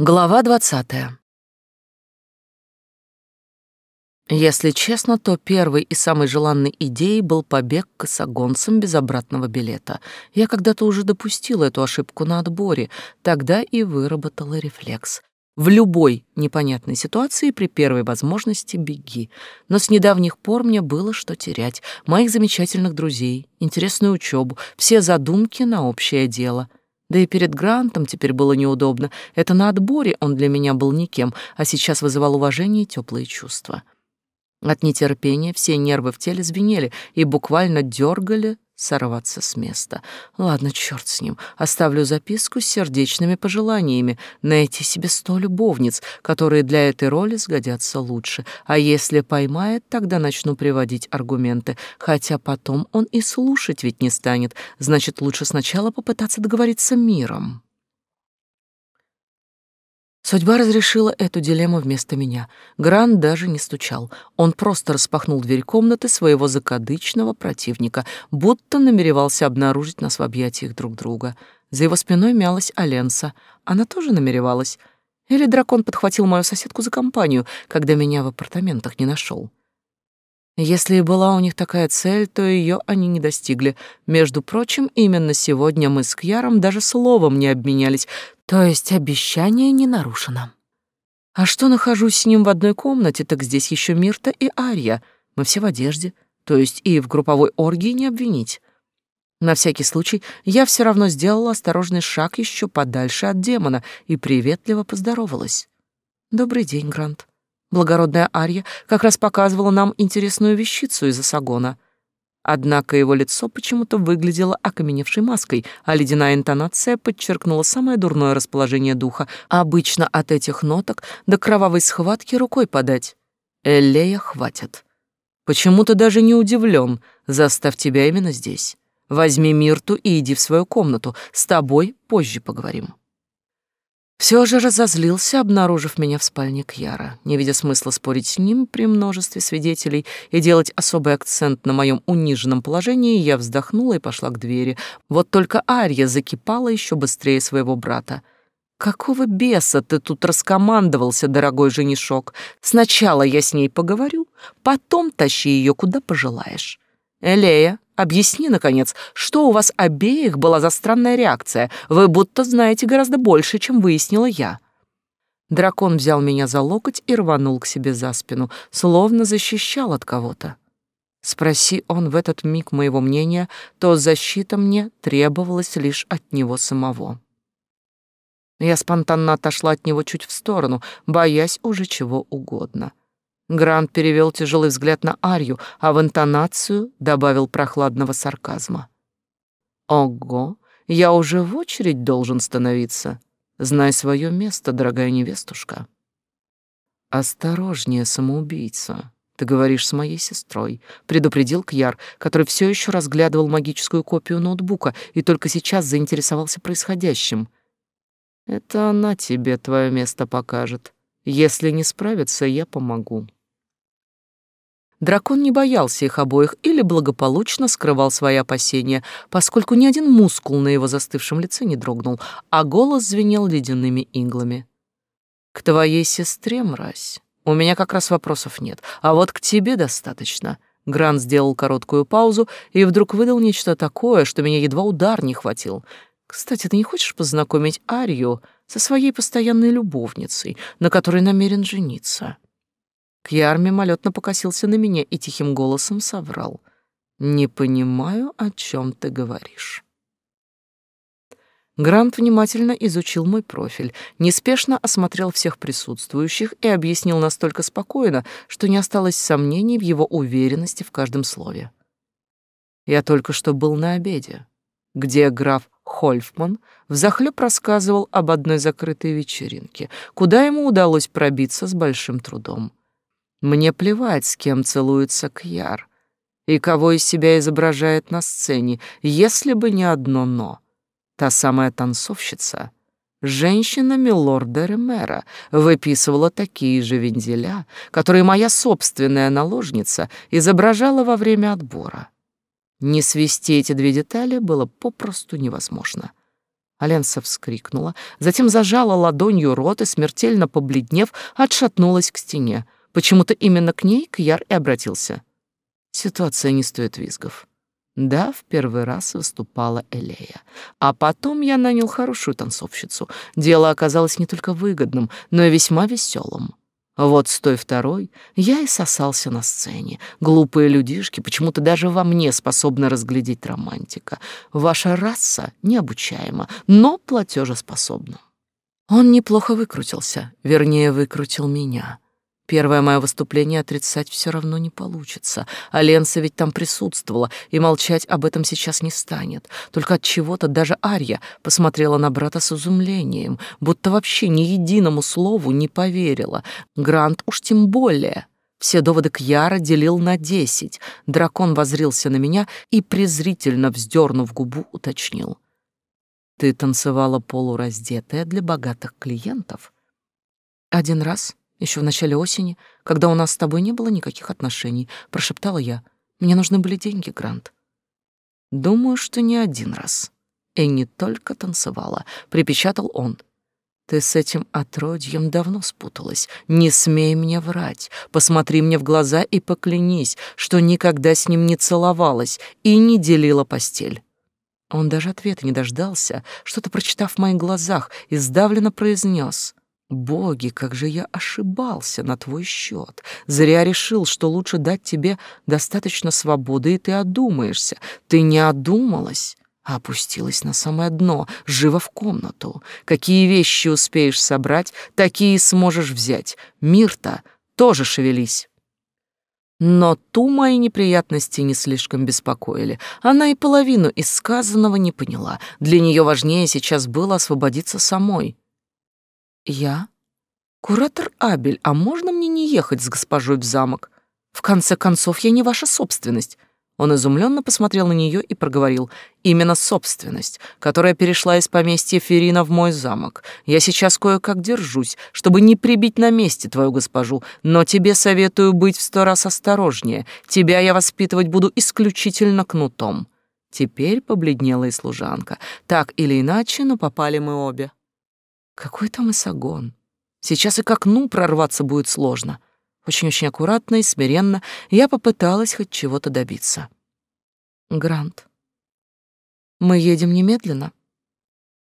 Глава двадцатая. Если честно, то первой и самой желанной идеей был побег косогонцем без обратного билета. Я когда-то уже допустила эту ошибку на отборе, тогда и выработала рефлекс. В любой непонятной ситуации при первой возможности беги. Но с недавних пор мне было что терять. Моих замечательных друзей, интересную учебу, все задумки на общее дело — да и перед Грантом теперь было неудобно. Это на отборе он для меня был никем, а сейчас вызывал уважение и теплые чувства. От нетерпения все нервы в теле звенели и буквально дергали сорваться с места. Ладно, черт с ним. Оставлю записку с сердечными пожеланиями. Найти себе сто любовниц, которые для этой роли сгодятся лучше. А если поймает, тогда начну приводить аргументы. Хотя потом он и слушать ведь не станет. Значит, лучше сначала попытаться договориться миром. Судьба разрешила эту дилемму вместо меня. Гран даже не стучал. Он просто распахнул дверь комнаты своего закадычного противника, будто намеревался обнаружить нас в объятиях друг друга. За его спиной мялась Аленса. Она тоже намеревалась. Или дракон подхватил мою соседку за компанию, когда меня в апартаментах не нашел. Если и была у них такая цель, то ее они не достигли. Между прочим, именно сегодня мы с Кьяром даже словом не обменялись, то есть обещание не нарушено. А что нахожусь с ним в одной комнате, так здесь еще Мирта и Ария. Мы все в одежде, то есть и в групповой оргии не обвинить. На всякий случай я все равно сделала осторожный шаг еще подальше от демона и приветливо поздоровалась. «Добрый день, Грант». Благородная Арья как раз показывала нам интересную вещицу из Асагона. Однако его лицо почему-то выглядело окаменевшей маской, а ледяная интонация подчеркнула самое дурное расположение духа. обычно от этих ноток до кровавой схватки рукой подать. Элея хватит. Почему-то даже не удивлен, застав тебя именно здесь. Возьми Мирту и иди в свою комнату, с тобой позже поговорим. Все же разозлился, обнаружив меня в спальне Кьяра. Не видя смысла спорить с ним при множестве свидетелей и делать особый акцент на моем униженном положении, я вздохнула и пошла к двери. Вот только Ария закипала еще быстрее своего брата. «Какого беса ты тут раскомандовался, дорогой женишок? Сначала я с ней поговорю, потом тащи ее куда пожелаешь. Элея, Объясни, наконец, что у вас обеих была за странная реакция? Вы будто знаете гораздо больше, чем выяснила я». Дракон взял меня за локоть и рванул к себе за спину, словно защищал от кого-то. Спроси он в этот миг моего мнения, то защита мне требовалась лишь от него самого. Я спонтанно отошла от него чуть в сторону, боясь уже чего угодно — Грант перевел тяжелый взгляд на Арью, а в интонацию добавил прохладного сарказма. «Ого, я уже в очередь должен становиться. Знай свое место, дорогая невестушка». «Осторожнее, самоубийца. Ты говоришь с моей сестрой», — предупредил Кьяр, который все еще разглядывал магическую копию ноутбука и только сейчас заинтересовался происходящим. «Это она тебе твое место покажет. Если не справится, я помогу». Дракон не боялся их обоих или благополучно скрывал свои опасения, поскольку ни один мускул на его застывшем лице не дрогнул, а голос звенел ледяными иглами. «К твоей сестре, мразь, у меня как раз вопросов нет, а вот к тебе достаточно». Грант сделал короткую паузу и вдруг выдал нечто такое, что меня едва удар не хватил. «Кстати, ты не хочешь познакомить Арию со своей постоянной любовницей, на которой намерен жениться?» Кьяр мимолетно покосился на меня и тихим голосом соврал. «Не понимаю, о чем ты говоришь». Грант внимательно изучил мой профиль, неспешно осмотрел всех присутствующих и объяснил настолько спокойно, что не осталось сомнений в его уверенности в каждом слове. «Я только что был на обеде, где граф Хольфман взахлеб рассказывал об одной закрытой вечеринке, куда ему удалось пробиться с большим трудом. Мне плевать, с кем целуется Кьяр и кого из себя изображает на сцене, если бы не одно «но». Та самая танцовщица, женщина милорда Ремера, выписывала такие же вензеля, которые моя собственная наложница изображала во время отбора. Не свести эти две детали было попросту невозможно. Аленса вскрикнула, затем зажала ладонью рот и, смертельно побледнев, отшатнулась к стене. Почему-то именно к ней Кьяр и обратился. Ситуация не стоит визгов. Да, в первый раз выступала Элея. А потом я нанял хорошую танцовщицу. Дело оказалось не только выгодным, но и весьма веселым. Вот с той второй я и сосался на сцене. Глупые людишки почему-то даже во мне способны разглядеть романтика. Ваша раса необучаема, но платежеспособна. Он неплохо выкрутился, вернее, выкрутил меня. Первое мое выступление отрицать все равно не получится. А Ленса ведь там присутствовала, и молчать об этом сейчас не станет. Только от чего-то даже Арья посмотрела на брата с изумлением, будто вообще ни единому слову не поверила. Грант уж тем более. Все доводы Кьяра делил на десять. Дракон возрился на меня и, презрительно вздернув губу, уточнил. «Ты танцевала полураздетая для богатых клиентов?» «Один раз», еще в начале осени, когда у нас с тобой не было никаких отношений, прошептала я. Мне нужны были деньги, Грант. Думаю, что не один раз. И не только танцевала, припечатал он. Ты с этим отродьем давно спуталась. Не смей мне врать. Посмотри мне в глаза и поклянись, что никогда с ним не целовалась и не делила постель. Он даже ответа не дождался, что-то прочитав в моих глазах, и сдавленно произнес: Боги, как же я ошибался на твой счет. Зря решил, что лучше дать тебе достаточно свободы, и ты одумаешься. Ты не одумалась, а опустилась на самое дно, живо в комнату. Какие вещи успеешь собрать, такие сможешь взять. Мир-то тоже шевелись. Но ту мои неприятности не слишком беспокоили. Она и половину из сказанного не поняла. Для нее важнее сейчас было освободиться самой. Я? Куратор Абель, а можно мне не ехать с госпожой в замок? В конце концов, я не ваша собственность. Он изумленно посмотрел на нее и проговорил. «Именно собственность, которая перешла из поместья Ферина в мой замок. Я сейчас кое-как держусь, чтобы не прибить на месте твою госпожу, но тебе советую быть в сто раз осторожнее. Тебя я воспитывать буду исключительно кнутом». Теперь побледнела и служанка. Так или иначе, но попали мы обе. Какой там Исагон? Сейчас и к окну прорваться будет сложно. Очень-очень аккуратно и смиренно я попыталась хоть чего-то добиться. Грант. Мы едем немедленно.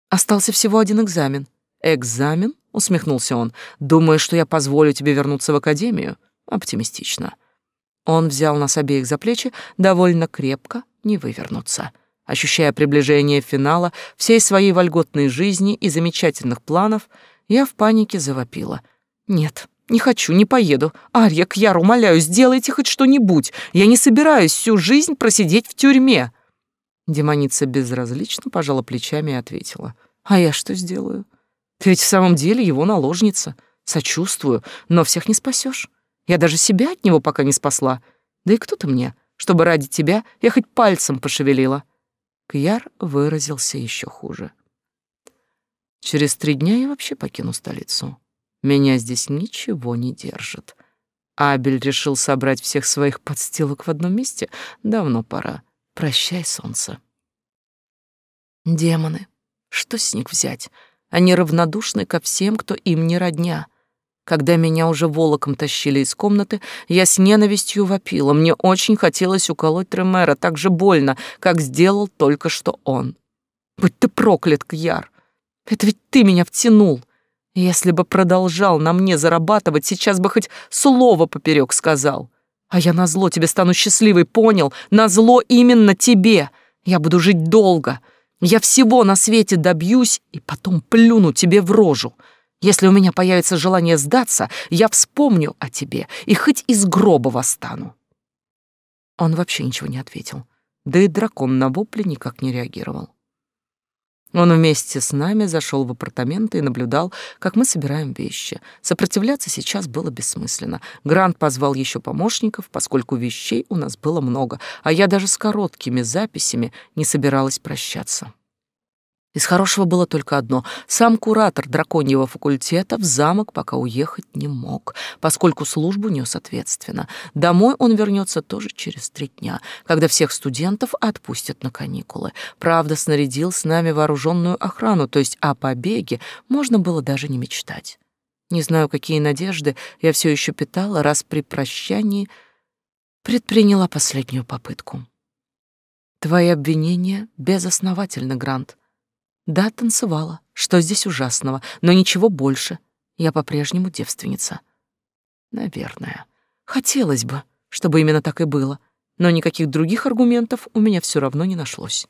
Остался всего один экзамен. Экзамен? Усмехнулся он. Думаешь, что я позволю тебе вернуться в академию? Оптимистично. Он взял нас обеих за плечи довольно крепко, не вывернуться. Ощущая приближение финала всей своей вольготной жизни и замечательных планов, я в панике завопила. «Нет, не хочу, не поеду. Арья, Кьяр, умоляю, сделайте хоть что-нибудь. Я не собираюсь всю жизнь просидеть в тюрьме». Демоница безразлично пожала плечами и ответила. «А я что сделаю? Ты ведь в самом деле его наложница. Сочувствую, но всех не спасешь. Я даже себя от него пока не спасла. Да и кто ты мне, чтобы ради тебя я хоть пальцем пошевелила?» Кьяр выразился еще хуже. Через три дня я вообще покину столицу. Меня здесь ничего не держит. Абель решил собрать всех своих подстилок в одном месте. Давно пора. Прощай, солнце. Демоны. Что с них взять? Они равнодушны ко всем, кто им не родня. Когда меня уже волоком тащили из комнаты, я с ненавистью вопила. Мне очень хотелось уколоть Тремера так же больно, как сделал только что он. «Будь ты проклят, Кьяр! Это ведь ты меня втянул! Если бы продолжал на мне зарабатывать, сейчас бы хоть слово поперек сказал. А я назло тебе стану счастливой, понял? Назло именно тебе! Я буду жить долго!» Я всего на свете добьюсь и потом плюну тебе в рожу. Если у меня появится желание сдаться, я вспомню о тебе и хоть из гроба восстану». Он вообще ничего не ответил, да и дракон на вопли никак не реагировал. Он вместе с нами зашел в апартаменты и наблюдал, как мы собираем вещи. Сопротивляться сейчас было бессмысленно. Грант позвал еще помощников, поскольку вещей у нас было много, а я даже с короткими записями не собиралась прощаться. Из хорошего было только одно. Сам куратор драконьего факультета в замок пока уехать не мог, поскольку службу нес ответственно. Домой он вернется тоже через три дня, когда всех студентов отпустят на каникулы. Правда, снарядил с нами вооруженную охрану, то есть о побеге можно было даже не мечтать. Не знаю, какие надежды я все еще питала, раз при прощании предприняла последнюю попытку. Твои обвинения безосновательны, Грант. Да, танцевала. Что здесь ужасного? Но ничего больше. Я по-прежнему девственница. Наверное. Хотелось бы, чтобы именно так и было. Но никаких других аргументов у меня все равно не нашлось.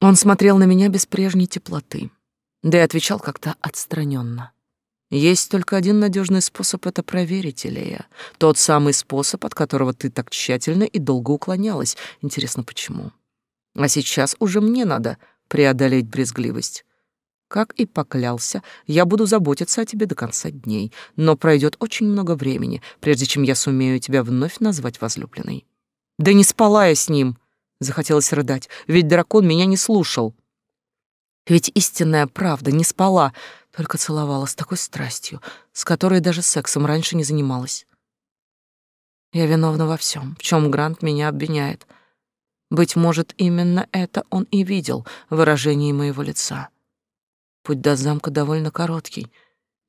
Он смотрел на меня без прежней теплоты. Да и отвечал как-то отстраненно. Есть только один надежный способ это проверить, Илея. Тот самый способ, от которого ты так тщательно и долго уклонялась. Интересно, почему? А сейчас уже мне надо преодолеть брезгливость. Как и поклялся, я буду заботиться о тебе до конца дней, но пройдет очень много времени, прежде чем я сумею тебя вновь назвать возлюбленной. Да не спала я с ним, захотелось рыдать, ведь дракон меня не слушал. Ведь истинная правда не спала, только целовала с такой страстью, с которой даже сексом раньше не занималась. Я виновна во всем, в чем Грант меня обвиняет — быть может, именно это он и видел в выражении моего лица. Путь до замка довольно короткий.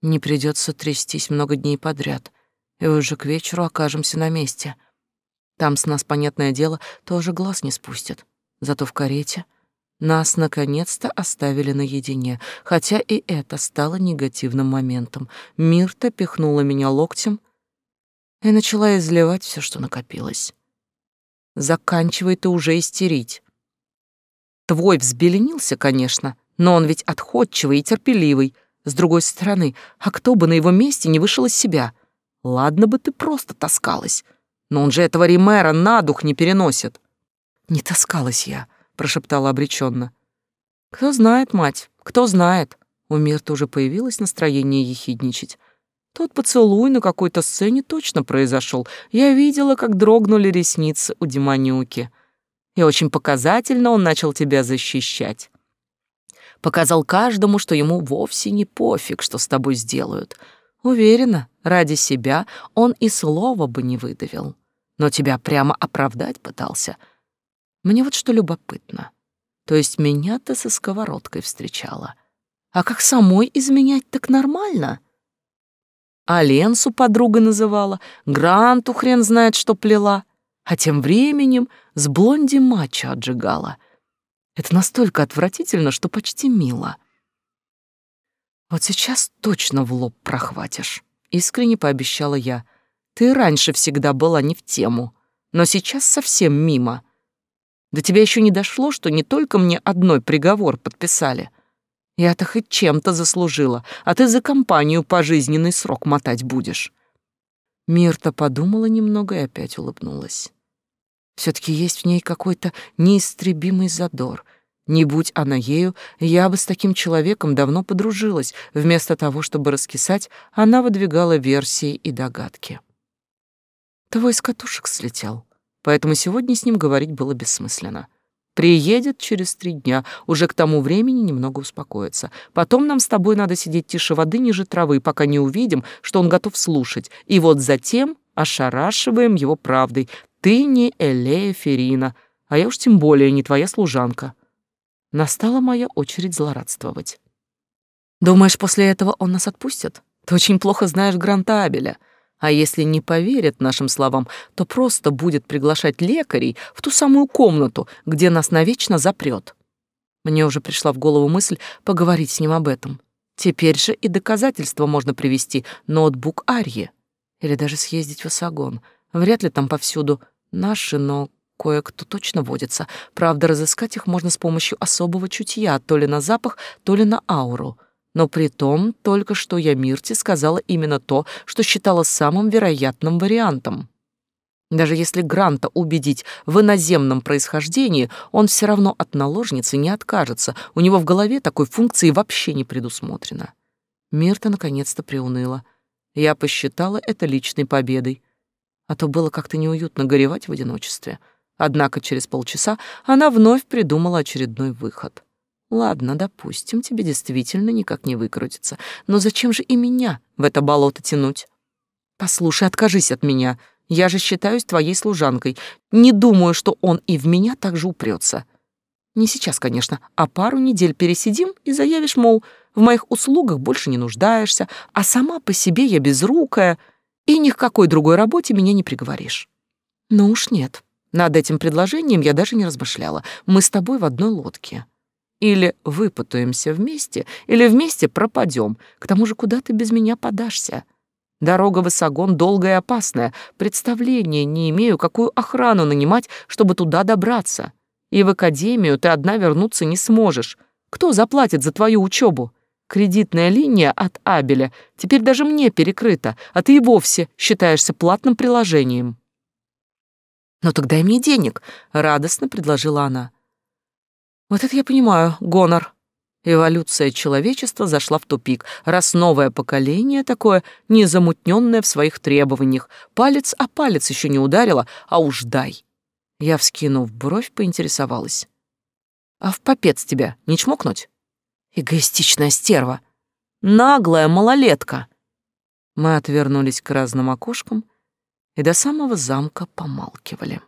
Не придется трястись много дней подряд, и уже к вечеру окажемся на месте. Там с нас, понятное дело, тоже глаз не спустят. Зато в карете нас наконец-то оставили наедине, хотя и это стало негативным моментом. Мирта пихнула меня локтем и начала изливать все, что накопилось. Заканчивай ты уже истерить. Твой взбеленился, конечно, но он ведь отходчивый и терпеливый. С другой стороны, а кто бы на его месте не вышел из себя? Ладно бы ты просто таскалась, но он же этого Римера на дух не переносит. Не таскалась я, прошептала обреченно. Кто знает, мать, кто знает. У Мирты уже появилось настроение ехидничать. Тот поцелуй на какой-то сцене точно произошел. Я видела, как дрогнули ресницы у Демонюки. И очень показательно он начал тебя защищать. Показал каждому, что ему вовсе не пофиг, что с тобой сделают. Уверена, ради себя он и слова бы не выдавил. Но тебя прямо оправдать пытался. Мне вот что любопытно. То есть меня ты со сковородкой встречала. А как самой изменять так нормально? — а Ленсу подругой называла, Гранту хрен знает, что плела, а тем временем с блонди матча отжигала. Это настолько отвратительно, что почти мило. Вот сейчас точно в лоб прохватишь, искренне пообещала я. Ты раньше всегда была не в тему, но сейчас совсем мимо. До тебя еще не дошло, что не только мне одной приговор подписали, я-то хоть чем-то заслужила, а ты за компанию пожизненный срок мотать будешь. Мирта подумала немного и опять улыбнулась. все таки есть в ней какой-то неистребимый задор. Не будь она ею, я бы с таким человеком давно подружилась. Вместо того, чтобы раскисать, она выдвигала версии и догадки. Твой из катушек слетел, поэтому сегодня с ним говорить было бессмысленно. Приедет через три дня, уже к тому времени немного успокоится. Потом нам с тобой надо сидеть тише воды ниже травы, пока не увидим, что он готов слушать. И вот затем ошарашиваем его правдой. Ты не Элея Ферина, а я уж тем более не твоя служанка. Настала моя очередь злорадствовать. Думаешь, после этого он нас отпустит? Ты очень плохо знаешь Грантабеля. А если не поверит нашим словам, то просто будет приглашать лекарей в ту самую комнату, где нас навечно запрет. Мне уже пришла в голову мысль поговорить с ним об этом. Теперь же и доказательства можно привести, ноутбук Арьи. Или даже съездить в Осагон. Вряд ли там повсюду наши, но кое-кто точно водится. Правда, разыскать их можно с помощью особого чутья, то ли на запах, то ли на ауру. Но при том, только что я Мирте сказала именно то, что считала самым вероятным вариантом. Даже если Гранта убедить в иноземном происхождении, он все равно от наложницы не откажется, у него в голове такой функции вообще не предусмотрено. Мирта наконец-то приуныла. Я посчитала это личной победой. А то было как-то неуютно горевать в одиночестве. Однако через полчаса она вновь придумала очередной выход. Ладно, допустим, тебе действительно никак не выкрутиться. Но зачем же и меня в это болото тянуть? Послушай, откажись от меня. Я же считаюсь твоей служанкой. Не думаю, что он и в меня так же упрется. Не сейчас, конечно, а пару недель пересидим и заявишь, мол, в моих услугах больше не нуждаешься, а сама по себе я безрукая, и ни к какой другой работе меня не приговоришь. Ну уж нет. Над этим предложением я даже не размышляла. Мы с тобой в одной лодке. Или выпутаемся вместе, или вместе пропадем. К тому же куда ты без меня подашься? Дорога в Исагон долгая и опасная. Представления не имею, какую охрану нанимать, чтобы туда добраться. И в академию ты одна вернуться не сможешь. Кто заплатит за твою учебу? Кредитная линия от Абеля теперь даже мне перекрыта, а ты и вовсе считаешься платным приложением. «Ну тогда и мне денег», — радостно предложила она. «Вот это я понимаю, гонор. Эволюция человечества зашла в тупик, раз новое поколение такое незамутненное в своих требованиях. Палец о палец еще не ударило, а уж дай. Я, вскинув бровь, поинтересовалась. «А в попец тебя не чмокнуть?» «Эгоистичная стерва! Наглая малолетка!» Мы отвернулись к разным окошкам и до самого замка помалкивали.